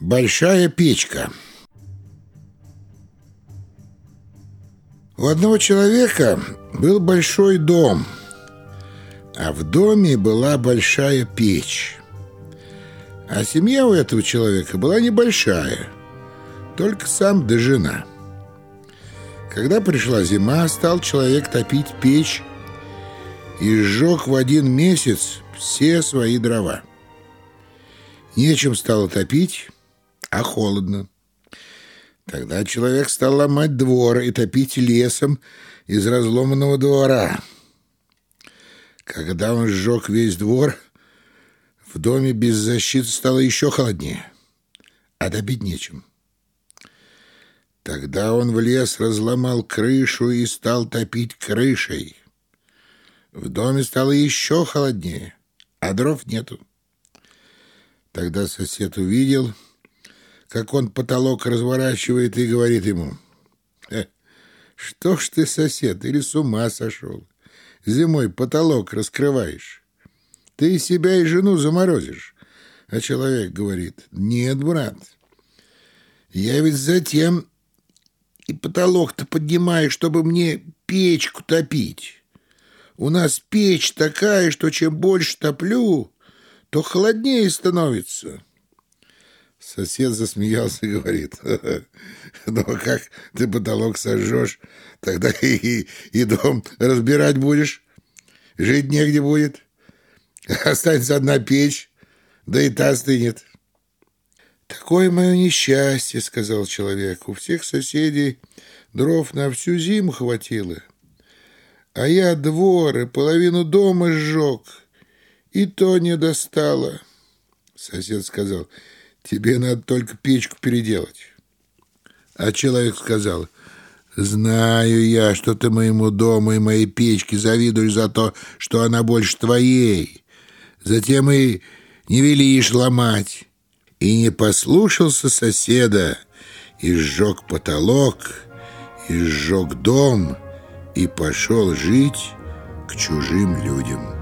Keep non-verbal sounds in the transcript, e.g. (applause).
Большая печка. У одного человека был большой дом, а в доме была большая печь. А семья у этого человека была небольшая, только сам да жена. Когда пришла зима, стал человек топить печь и сжег в один месяц все свои дрова. Нечем стало топить, а холодно. Тогда человек стал ломать двор и топить лесом из разломанного двора. Когда он сжег весь двор, в доме без защиты стало еще холоднее, а добить нечем. Тогда он в лес разломал крышу и стал топить крышей. В доме стало еще холоднее, а дров нету. Тогда сосед увидел — как он потолок разворачивает и говорит ему, э, «Что ж ты, сосед, или с ума сошел? Зимой потолок раскрываешь. Ты себя и жену заморозишь». А человек говорит, «Нет, брат, я ведь затем и потолок-то поднимаю, чтобы мне печку топить. У нас печь такая, что чем больше топлю, то холоднее становится». Сосед засмеялся и говорит, (laughs) ну а как ты потолок сожжешь, тогда (laughs) и, и дом разбирать будешь, жить негде будет, останется одна печь, да и та стынет. «Такое мое несчастье», — сказал человек, — «у всех соседей дров на всю зиму хватило, а я двор и половину дома сжег, и то не достало». Сосед сказал, — Тебе надо только печку переделать. А человек сказал, знаю я, что ты моему дому и моей печке завидуешь за то, что она больше твоей. Затем и не велишь ломать. И не послушался соседа, и сжег потолок, и сжег дом, и пошел жить к чужим людям».